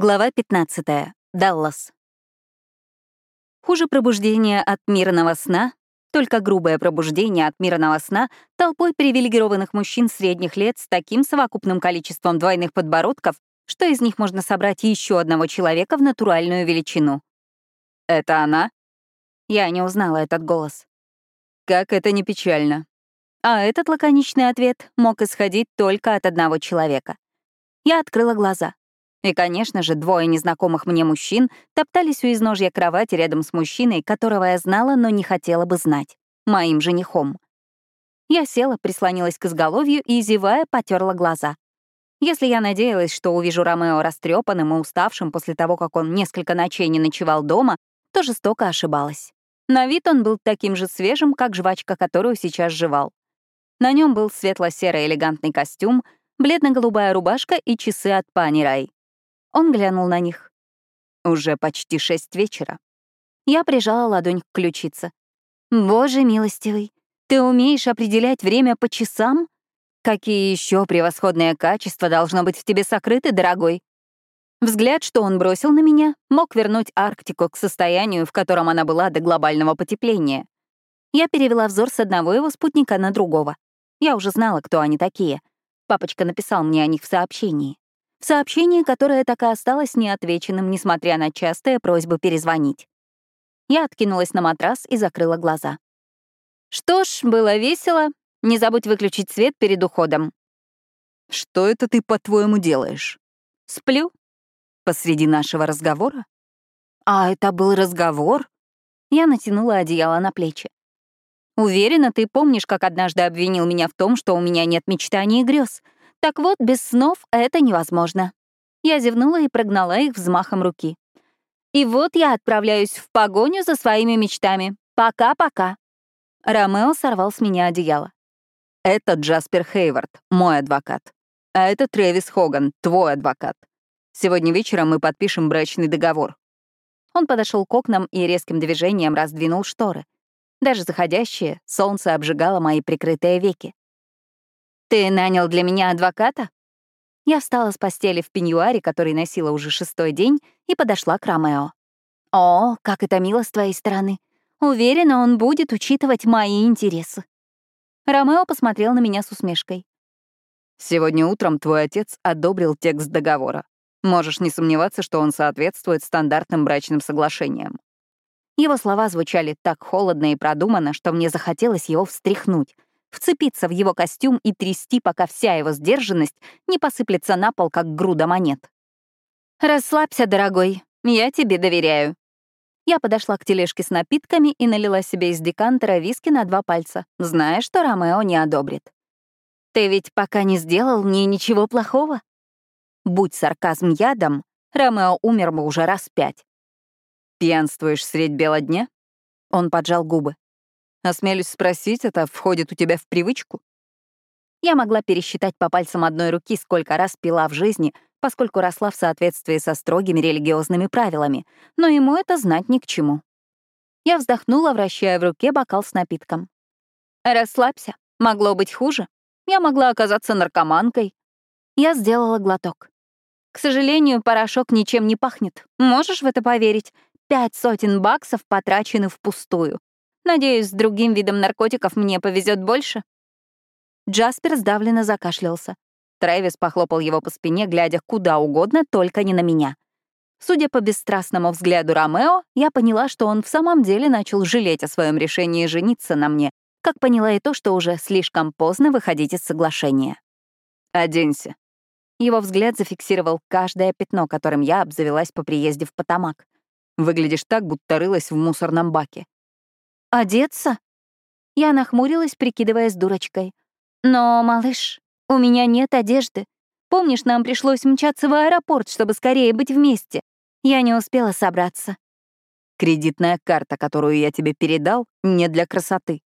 Глава 15. Даллас. Хуже пробуждения от мирного сна, только грубое пробуждение от мирного сна толпой привилегированных мужчин средних лет с таким совокупным количеством двойных подбородков, что из них можно собрать еще одного человека в натуральную величину. «Это она?» Я не узнала этот голос. «Как это не печально». А этот лаконичный ответ мог исходить только от одного человека. Я открыла глаза. И, конечно же, двое незнакомых мне мужчин топтались у изножья кровати рядом с мужчиной, которого я знала, но не хотела бы знать — моим женихом. Я села, прислонилась к изголовью и, зевая, потерла глаза. Если я надеялась, что увижу Ромео растрепанным и уставшим после того, как он несколько ночей не ночевал дома, то жестоко ошибалась. На вид он был таким же свежим, как жвачка, которую сейчас жевал. На нем был светло-серый элегантный костюм, бледно-голубая рубашка и часы от Пани Рай. Он глянул на них. Уже почти шесть вечера. Я прижала ладонь к ключице. «Боже милостивый, ты умеешь определять время по часам? Какие еще превосходные качества должно быть в тебе сокрыты, дорогой?» Взгляд, что он бросил на меня, мог вернуть Арктику к состоянию, в котором она была до глобального потепления. Я перевела взор с одного его спутника на другого. Я уже знала, кто они такие. Папочка написал мне о них в сообщении в сообщении, которое так и осталось неотвеченным, несмотря на частые просьбы перезвонить. Я откинулась на матрас и закрыла глаза. Что ж, было весело. Не забудь выключить свет перед уходом. Что это ты, по-твоему, делаешь? Сплю. Посреди нашего разговора? А это был разговор? Я натянула одеяло на плечи. Уверена, ты помнишь, как однажды обвинил меня в том, что у меня нет мечтаний и грез — так вот, без снов это невозможно. Я зевнула и прогнала их взмахом руки. И вот я отправляюсь в погоню за своими мечтами. Пока-пока. Ромео сорвал с меня одеяло. Это Джаспер Хейвард, мой адвокат. А это Трэвис Хоган, твой адвокат. Сегодня вечером мы подпишем брачный договор. Он подошел к окнам и резким движением раздвинул шторы. Даже заходящее солнце обжигало мои прикрытые веки. «Ты нанял для меня адвоката?» Я встала с постели в пеньюаре, который носила уже шестой день, и подошла к Ромео. «О, как это мило с твоей стороны. Уверена, он будет учитывать мои интересы». Ромео посмотрел на меня с усмешкой. «Сегодня утром твой отец одобрил текст договора. Можешь не сомневаться, что он соответствует стандартным брачным соглашениям». Его слова звучали так холодно и продуманно, что мне захотелось его встряхнуть — вцепиться в его костюм и трясти, пока вся его сдержанность не посыплется на пол, как груда монет. «Расслабься, дорогой, я тебе доверяю». Я подошла к тележке с напитками и налила себе из декантера виски на два пальца, зная, что Ромео не одобрит. «Ты ведь пока не сделал мне ничего плохого?» Будь сарказм ядом, Ромео умер бы уже раз пять. «Пьянствуешь средь бела дня?» Он поджал губы. Осмелюсь спросить, это входит у тебя в привычку? Я могла пересчитать по пальцам одной руки, сколько раз пила в жизни, поскольку росла в соответствии со строгими религиозными правилами, но ему это знать ни к чему. Я вздохнула, вращая в руке бокал с напитком. «Расслабься. Могло быть хуже. Я могла оказаться наркоманкой». Я сделала глоток. «К сожалению, порошок ничем не пахнет. Можешь в это поверить? Пять сотен баксов потрачены впустую. Надеюсь, с другим видом наркотиков мне повезет больше. Джаспер сдавленно закашлялся. Трэвис похлопал его по спине, глядя куда угодно, только не на меня. Судя по бесстрастному взгляду Ромео, я поняла, что он в самом деле начал жалеть о своем решении жениться на мне, как поняла и то, что уже слишком поздно выходить из соглашения. «Оденься». Его взгляд зафиксировал каждое пятно, которым я обзавелась по приезде в Потамак. «Выглядишь так, будто рылась в мусорном баке. «Одеться?» Я нахмурилась, прикидываясь дурочкой. «Но, малыш, у меня нет одежды. Помнишь, нам пришлось мчаться в аэропорт, чтобы скорее быть вместе? Я не успела собраться». «Кредитная карта, которую я тебе передал, не для красоты».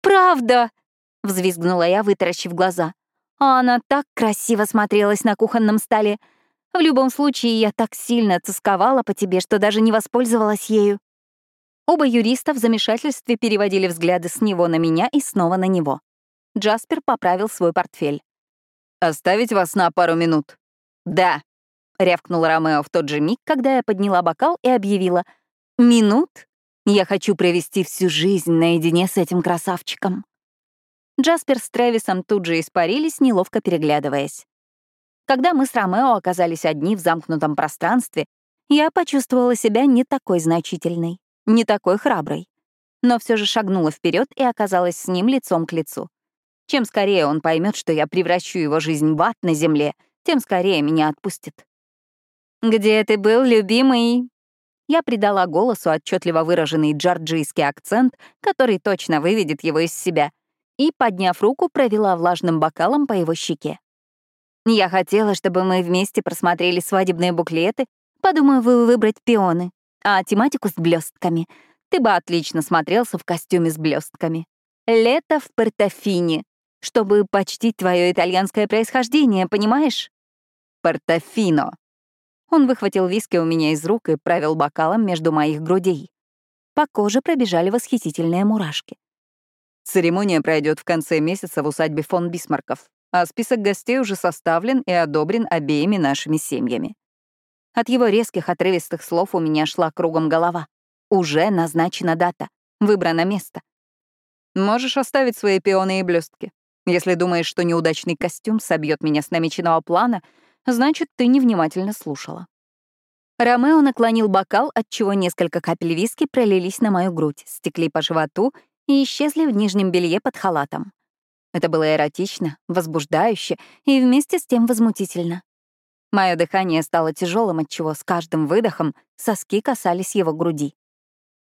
«Правда!» — взвизгнула я, вытаращив глаза. А она так красиво смотрелась на кухонном столе. В любом случае, я так сильно тосковала по тебе, что даже не воспользовалась ею. Оба юриста в замешательстве переводили взгляды с него на меня и снова на него. Джаспер поправил свой портфель. «Оставить вас на пару минут?» «Да». — рявкнул Ромео в тот же миг, когда я подняла бокал и объявила. «Минут? Я хочу провести всю жизнь наедине с этим красавчиком». Джаспер с Трэвисом тут же испарились, неловко переглядываясь. Когда мы с Ромео оказались одни в замкнутом пространстве, я почувствовала себя не такой значительной, не такой храброй. Но все же шагнула вперед и оказалась с ним лицом к лицу. Чем скорее он поймет, что я превращу его жизнь в ад на земле, тем скорее меня отпустит. «Где ты был, любимый?» Я придала голосу отчетливо выраженный джорджийский акцент, который точно выведет его из себя, и, подняв руку, провела влажным бокалом по его щеке. Я хотела, чтобы мы вместе просмотрели свадебные буклеты. Подумаю, вы выбрать пионы, а тематику с блестками. Ты бы отлично смотрелся в костюме с блестками. Лето в Портофине, чтобы почтить твое итальянское происхождение, понимаешь? Портофино. Он выхватил виски у меня из рук и правил бокалом между моих грудей. По коже пробежали восхитительные мурашки. Церемония пройдет в конце месяца в усадьбе фон Бисмарков а список гостей уже составлен и одобрен обеими нашими семьями. От его резких отрывистых слов у меня шла кругом голова. Уже назначена дата, выбрано место. Можешь оставить свои пионы и блестки. Если думаешь, что неудачный костюм собьет меня с намеченного плана, значит, ты невнимательно слушала. Ромео наклонил бокал, отчего несколько капель виски пролились на мою грудь, стекли по животу и исчезли в нижнем белье под халатом. Это было эротично, возбуждающе и вместе с тем возмутительно. Мое дыхание стало тяжелым, отчего с каждым выдохом соски касались его груди.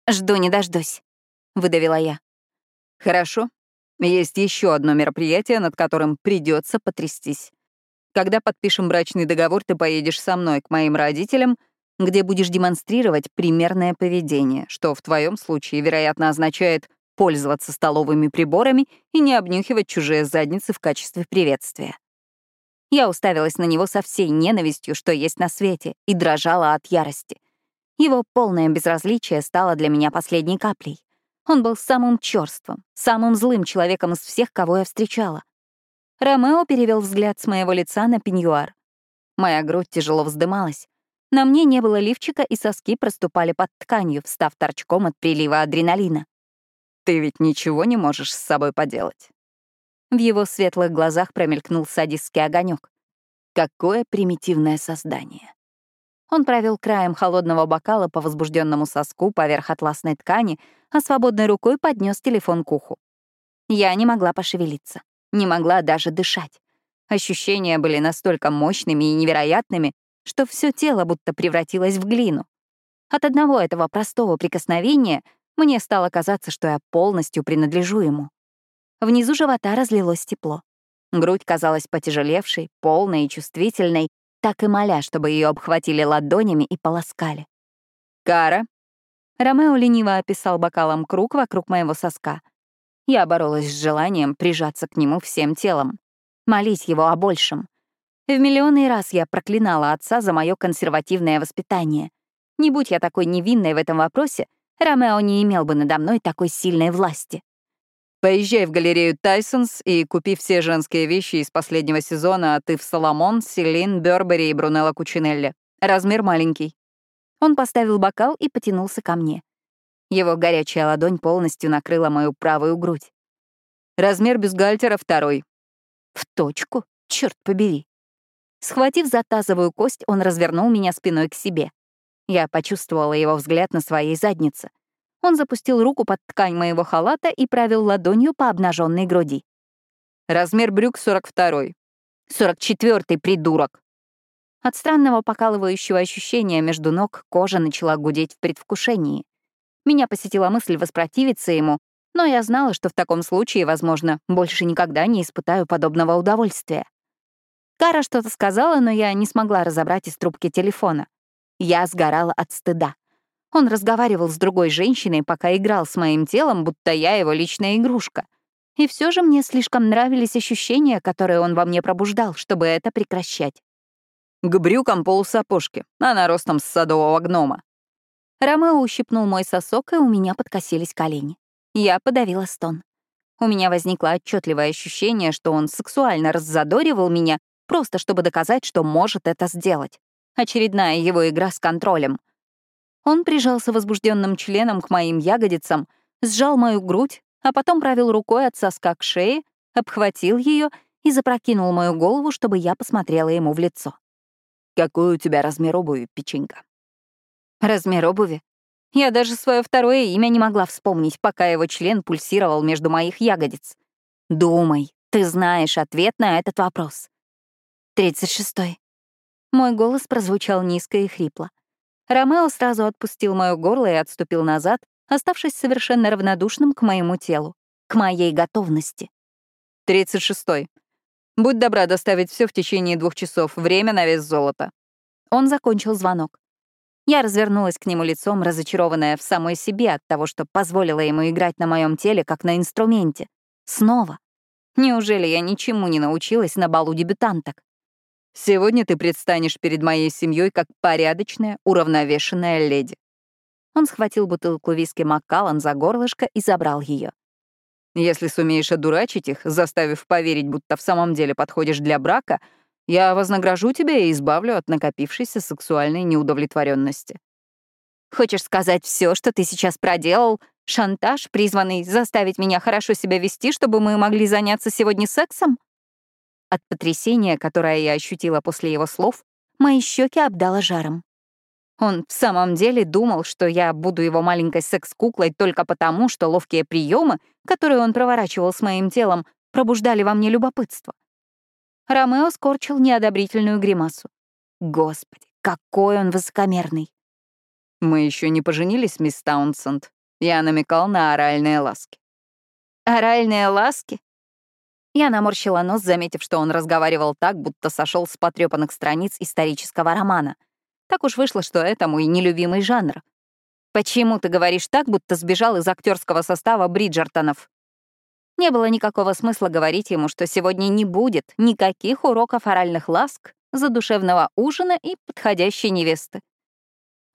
«Жду не дождусь», — выдавила я. «Хорошо. Есть еще одно мероприятие, над которым придется потрястись. Когда подпишем брачный договор, ты поедешь со мной к моим родителям, где будешь демонстрировать примерное поведение, что в твоем случае, вероятно, означает пользоваться столовыми приборами и не обнюхивать чужие задницы в качестве приветствия. Я уставилась на него со всей ненавистью, что есть на свете, и дрожала от ярости. Его полное безразличие стало для меня последней каплей. Он был самым чёрствым, самым злым человеком из всех, кого я встречала. Ромео перевел взгляд с моего лица на пеньюар. Моя грудь тяжело вздымалась. На мне не было лифчика, и соски проступали под тканью, встав торчком от прилива адреналина. Ты ведь ничего не можешь с собой поделать. В его светлых глазах промелькнул садистский огонек. Какое примитивное создание. Он провел краем холодного бокала по возбужденному соску поверх атласной ткани, а свободной рукой поднес телефон к уху. Я не могла пошевелиться, не могла даже дышать. Ощущения были настолько мощными и невероятными, что все тело будто превратилось в глину. От одного этого простого прикосновения мне стало казаться, что я полностью принадлежу ему. Внизу живота разлилось тепло. Грудь казалась потяжелевшей, полной и чувствительной, так и моля, чтобы ее обхватили ладонями и полоскали. «Кара!» Ромео лениво описал бокалом круг вокруг моего соска. Я боролась с желанием прижаться к нему всем телом, молить его о большем. В миллионный раз я проклинала отца за мое консервативное воспитание. Не будь я такой невинной в этом вопросе, Ромео не имел бы надо мной такой сильной власти. Поезжай в галерею Тайсонс и купи все женские вещи из последнего сезона от Ив Соломон, Селин, Бёрбери и Брунелла Кучинелли. Размер маленький. Он поставил бокал и потянулся ко мне. Его горячая ладонь полностью накрыла мою правую грудь. Размер бюстгальтера второй. В точку, черт побери. Схватив за тазовую кость, он развернул меня спиной к себе. Я почувствовала его взгляд на своей заднице. Он запустил руку под ткань моего халата и правил ладонью по обнаженной груди. Размер брюк 42-й. 44-й, придурок. От странного покалывающего ощущения между ног кожа начала гудеть в предвкушении. Меня посетила мысль воспротивиться ему, но я знала, что в таком случае, возможно, больше никогда не испытаю подобного удовольствия. Кара что-то сказала, но я не смогла разобрать из трубки телефона. Я сгорала от стыда. Он разговаривал с другой женщиной, пока играл с моим телом, будто я его личная игрушка. И все же мне слишком нравились ощущения, которые он во мне пробуждал, чтобы это прекращать. К брюкам полусапожки, она ростом с садового гнома. Ромео ущипнул мой сосок, и у меня подкосились колени. Я подавила стон. У меня возникло отчетливое ощущение, что он сексуально раззадоривал меня, просто чтобы доказать, что может это сделать. Очередная его игра с контролем. Он прижался возбужденным членом к моим ягодицам, сжал мою грудь, а потом провел рукой от соска к шее, обхватил ее и запрокинул мою голову, чтобы я посмотрела ему в лицо. «Какой у тебя размер обуви, печенька?» «Размер обуви?» Я даже свое второе имя не могла вспомнить, пока его член пульсировал между моих ягодиц. «Думай, ты знаешь ответ на этот вопрос». «Тридцать шестой». Мой голос прозвучал низко и хрипло. Ромео сразу отпустил моё горло и отступил назад, оставшись совершенно равнодушным к моему телу, к моей готовности. «Тридцать шестой. Будь добра доставить все в течение двух часов. Время на вес золота». Он закончил звонок. Я развернулась к нему лицом, разочарованная в самой себе от того, что позволила ему играть на моем теле, как на инструменте. Снова. Неужели я ничему не научилась на балу дебютанток? Сегодня ты предстанешь перед моей семьей как порядочная, уравновешенная леди. Он схватил бутылку виски Маккаллан за горлышко и забрал ее. Если сумеешь одурачить их, заставив поверить, будто в самом деле подходишь для брака, я вознагражу тебя и избавлю от накопившейся сексуальной неудовлетворенности. Хочешь сказать, все, что ты сейчас проделал, шантаж, призванный заставить меня хорошо себя вести, чтобы мы могли заняться сегодня сексом? От потрясения, которое я ощутила после его слов, мои щеки обдало жаром. Он в самом деле думал, что я буду его маленькой секс-куклой только потому, что ловкие приемы, которые он проворачивал с моим телом, пробуждали во мне любопытство. Ромео скорчил неодобрительную гримасу. Господи, какой он высокомерный. Мы еще не поженились, мисс Таунсенд. Я намекал на оральные ласки. Оральные ласки? Я наморщила нос, заметив, что он разговаривал так, будто сошел с потрепанных страниц исторического романа. Так уж вышло, что это мой нелюбимый жанр. «Почему ты говоришь так, будто сбежал из актерского состава Бриджертонов?» Не было никакого смысла говорить ему, что сегодня не будет никаких уроков оральных ласк, задушевного ужина и подходящей невесты.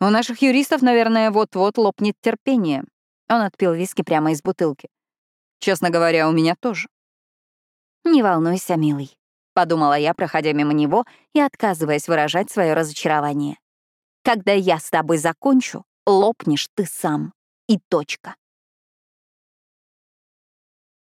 У наших юристов, наверное, вот-вот лопнет терпение. Он отпил виски прямо из бутылки. Честно говоря, у меня тоже. «Не волнуйся, милый», — подумала я, проходя мимо него и отказываясь выражать свое разочарование. «Когда я с тобой закончу, лопнешь ты сам. И точка».